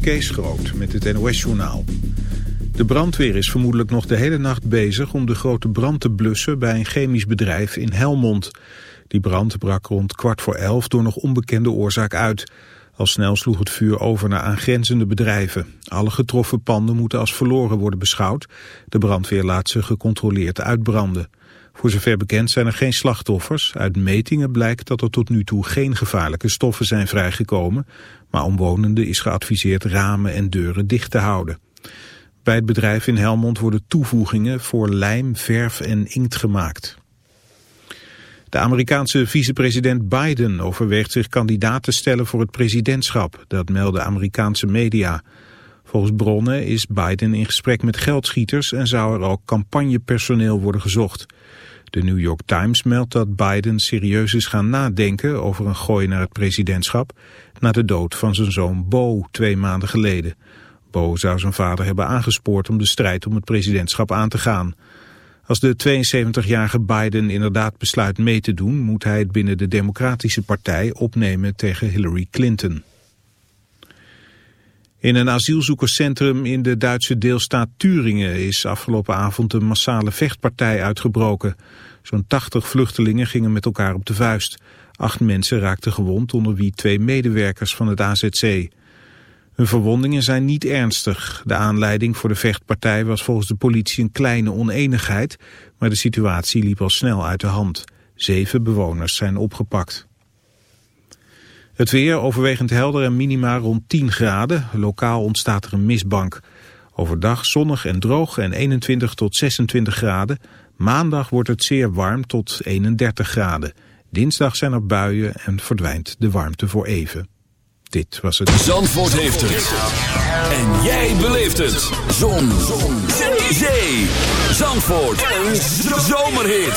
Kees Groot met het NOS-journaal. De brandweer is vermoedelijk nog de hele nacht bezig om de grote brand te blussen bij een chemisch bedrijf in Helmond. Die brand brak rond kwart voor elf door nog onbekende oorzaak uit. Al snel sloeg het vuur over naar aangrenzende bedrijven. Alle getroffen panden moeten als verloren worden beschouwd. De brandweer laat ze gecontroleerd uitbranden. Voor zover bekend zijn er geen slachtoffers. Uit metingen blijkt dat er tot nu toe geen gevaarlijke stoffen zijn vrijgekomen. Maar omwonenden is geadviseerd ramen en deuren dicht te houden. Bij het bedrijf in Helmond worden toevoegingen voor lijm, verf en inkt gemaakt. De Amerikaanse vicepresident Biden overweegt zich kandidaat te stellen voor het presidentschap. Dat melden Amerikaanse media. Volgens bronnen is Biden in gesprek met geldschieters en zou er ook campagnepersoneel worden gezocht. De New York Times meldt dat Biden serieus is gaan nadenken over een gooi naar het presidentschap na de dood van zijn zoon Bo twee maanden geleden. Bo zou zijn vader hebben aangespoord om de strijd om het presidentschap aan te gaan. Als de 72-jarige Biden inderdaad besluit mee te doen, moet hij het binnen de Democratische Partij opnemen tegen Hillary Clinton. In een asielzoekerscentrum in de Duitse deelstaat Turingen is afgelopen avond een massale vechtpartij uitgebroken. Zo'n 80 vluchtelingen gingen met elkaar op de vuist. Acht mensen raakten gewond, onder wie twee medewerkers van het AZC. Hun verwondingen zijn niet ernstig. De aanleiding voor de vechtpartij was volgens de politie een kleine oneenigheid, maar de situatie liep al snel uit de hand. Zeven bewoners zijn opgepakt. Het weer overwegend helder en minima rond 10 graden. Lokaal ontstaat er een mistbank. Overdag zonnig en droog en 21 tot 26 graden. Maandag wordt het zeer warm tot 31 graden. Dinsdag zijn er buien en verdwijnt de warmte voor even. Dit was het. Zandvoort heeft het. En jij beleeft het. Zon. Zon. Zee. Zandvoort. Een zomerhit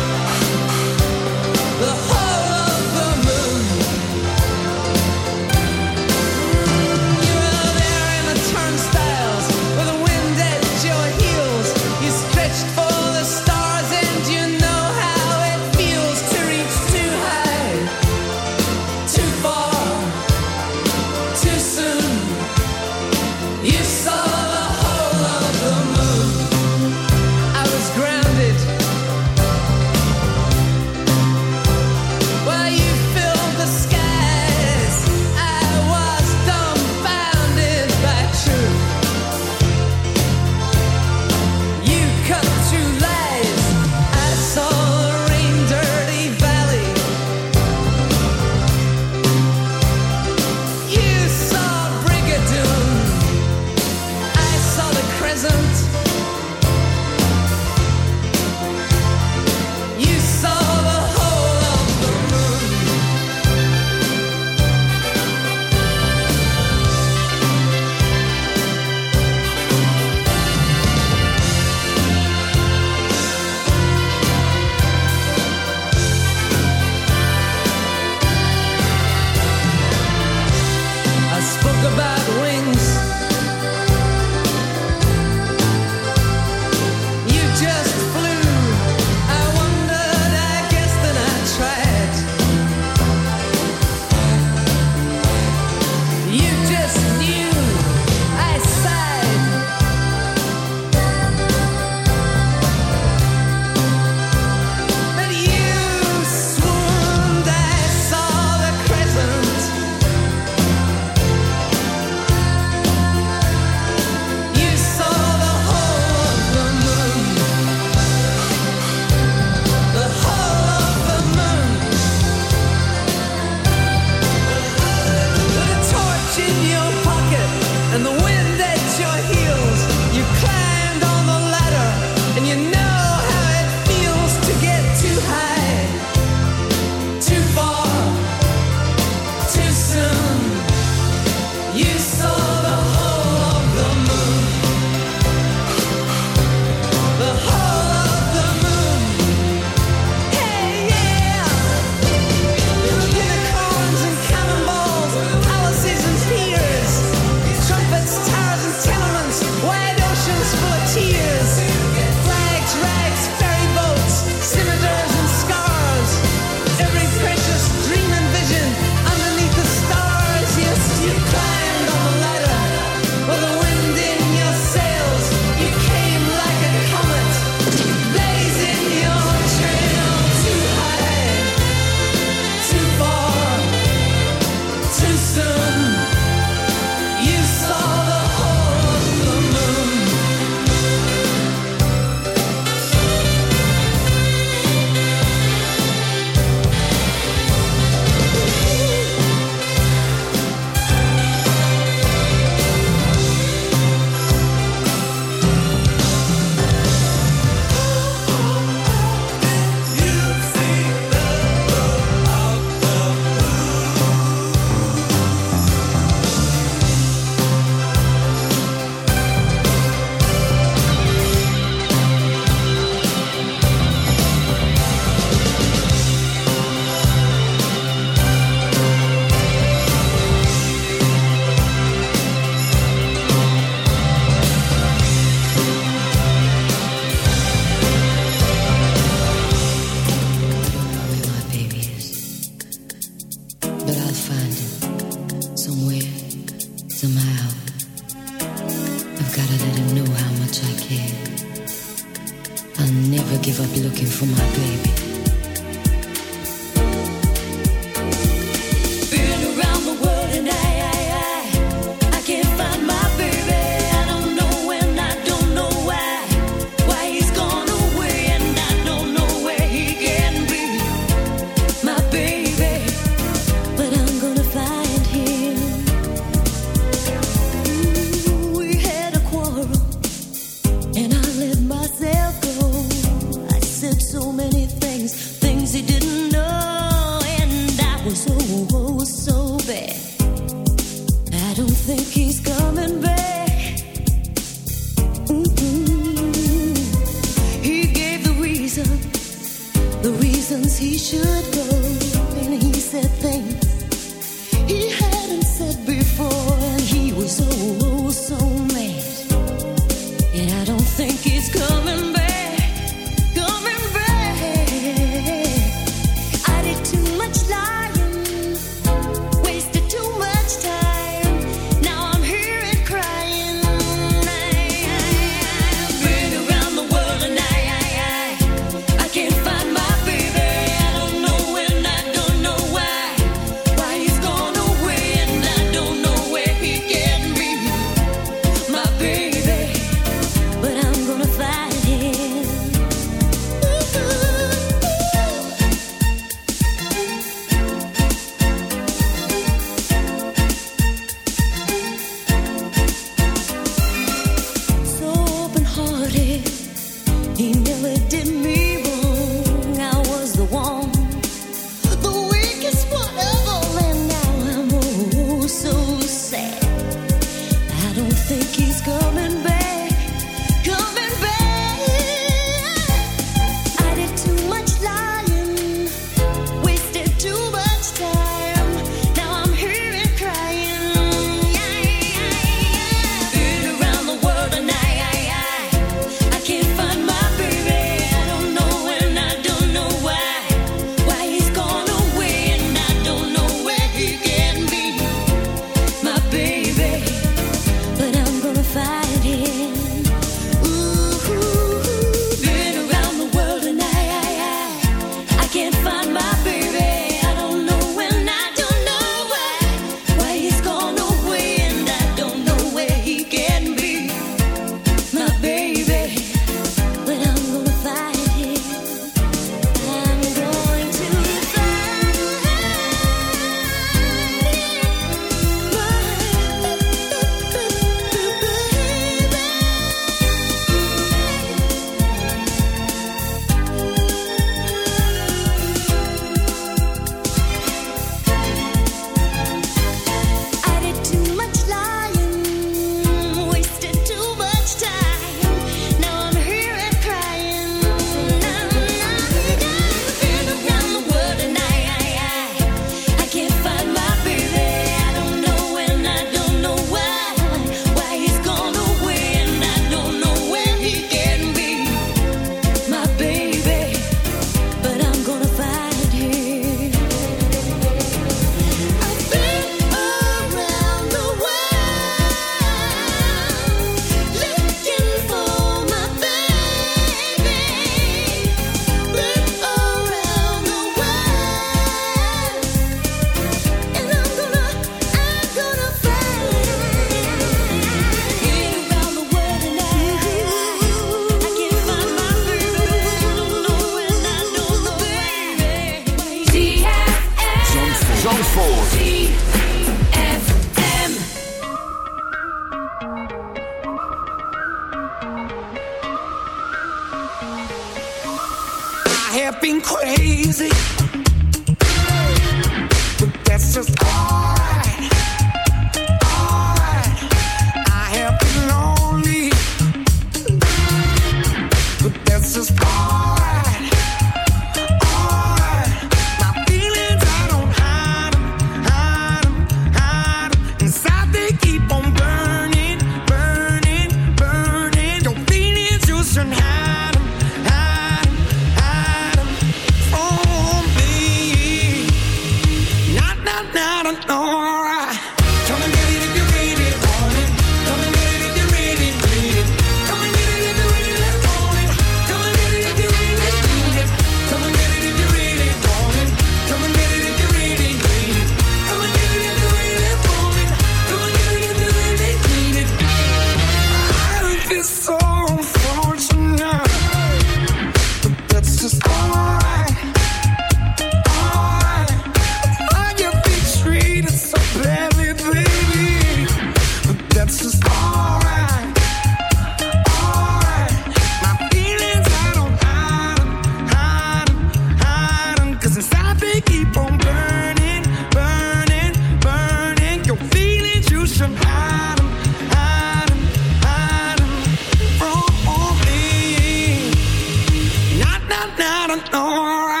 na na na na.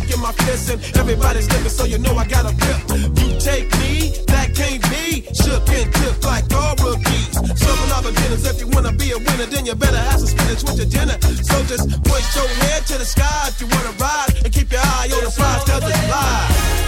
Mic in my fist, and everybody's looking, so you know I got a grip. You take me, that can't be. Shook and took like all rookies. Serving all beginners. If you wanna be a winner, then you better have some spinach with your dinner. So just point your head to the sky if you wanna ride, and keep your eye on the prize, cause it's live.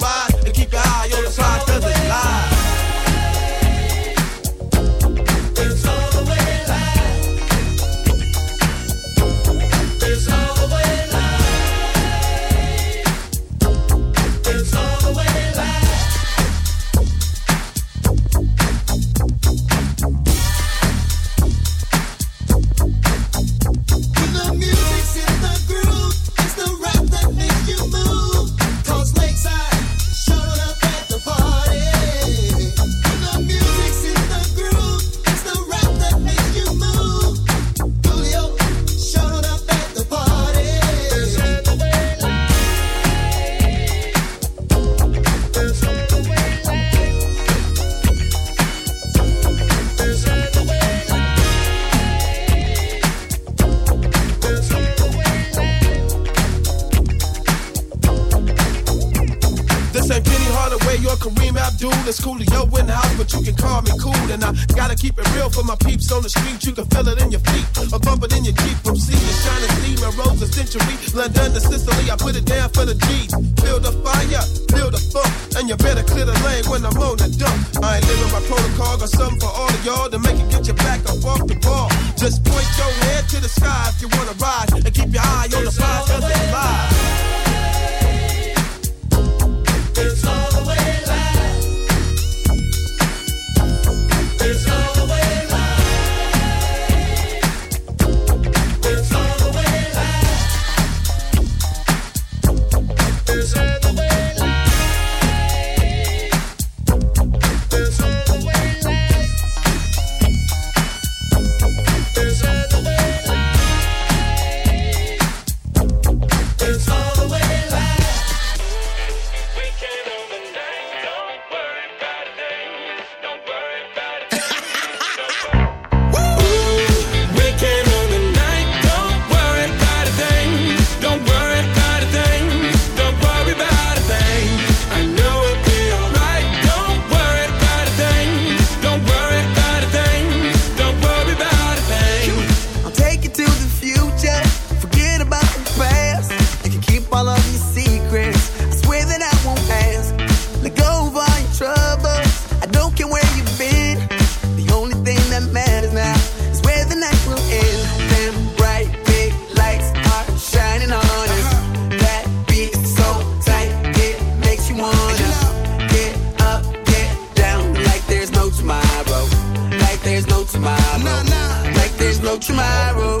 you're Kareem Abdul. It's Coolio in the house, but you can call me cool. And I gotta keep it real for my peeps on the street. You can feel it in your feet, a bump it in your Jeep. From sea to shining steam and rose a century. London to Sicily, I put it down for the G's. Build a fire, build a funk, and you better clear the lane when I'm on the dump. I ain't living my protocol, got something for all of y'all to make it get your back up off the ball. Just point your head to the sky if you wanna rise, and keep your eye on the prize 'cause it's live. there's no tomorrow. Nah, nah. Like there's no tomorrow.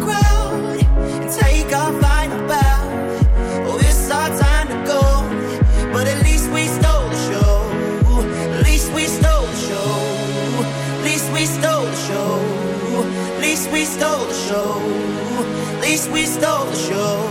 we stole the show.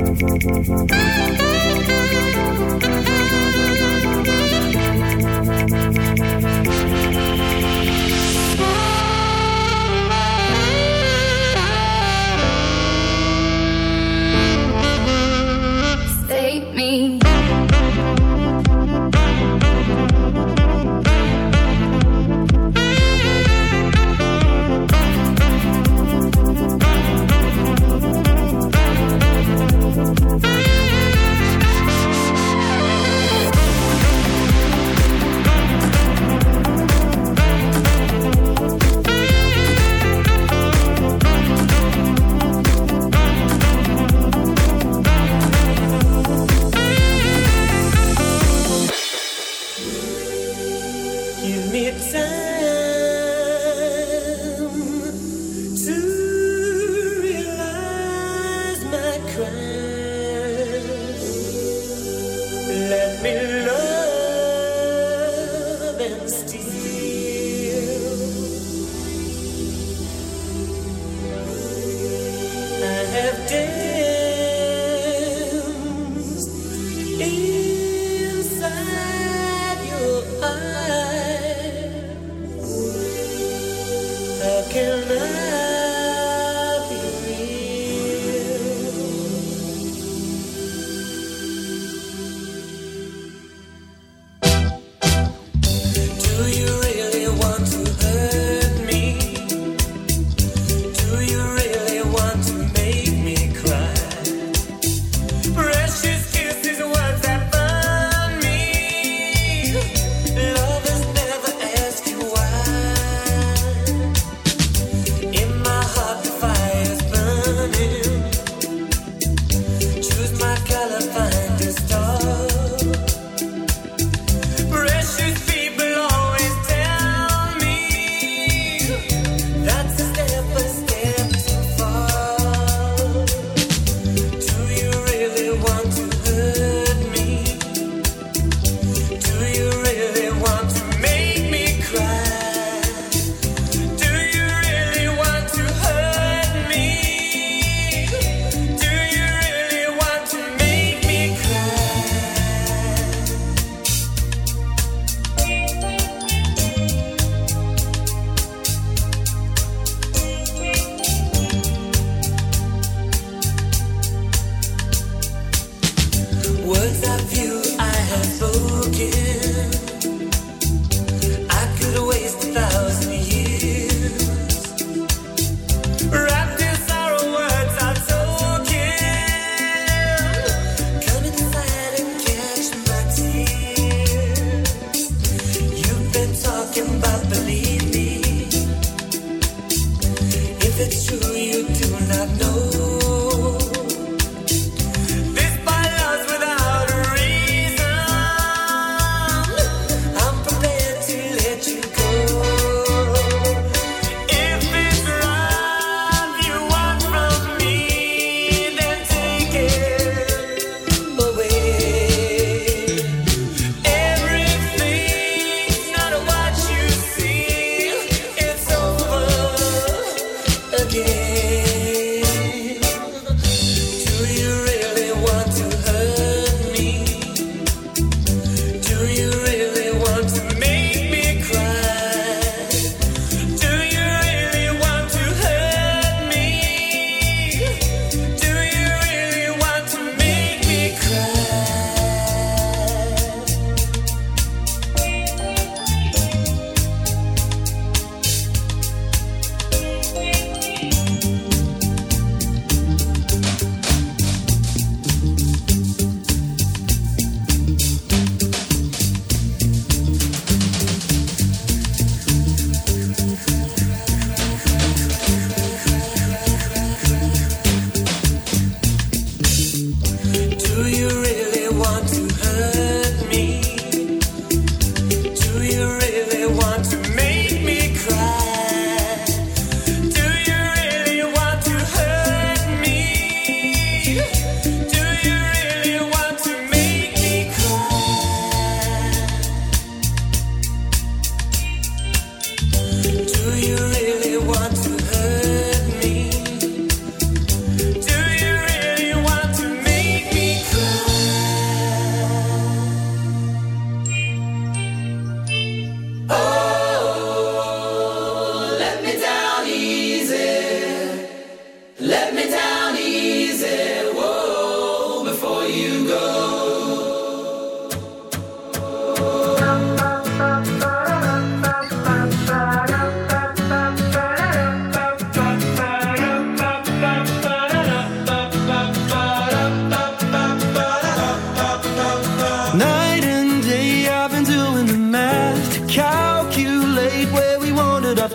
嗯。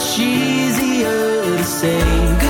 much easier to say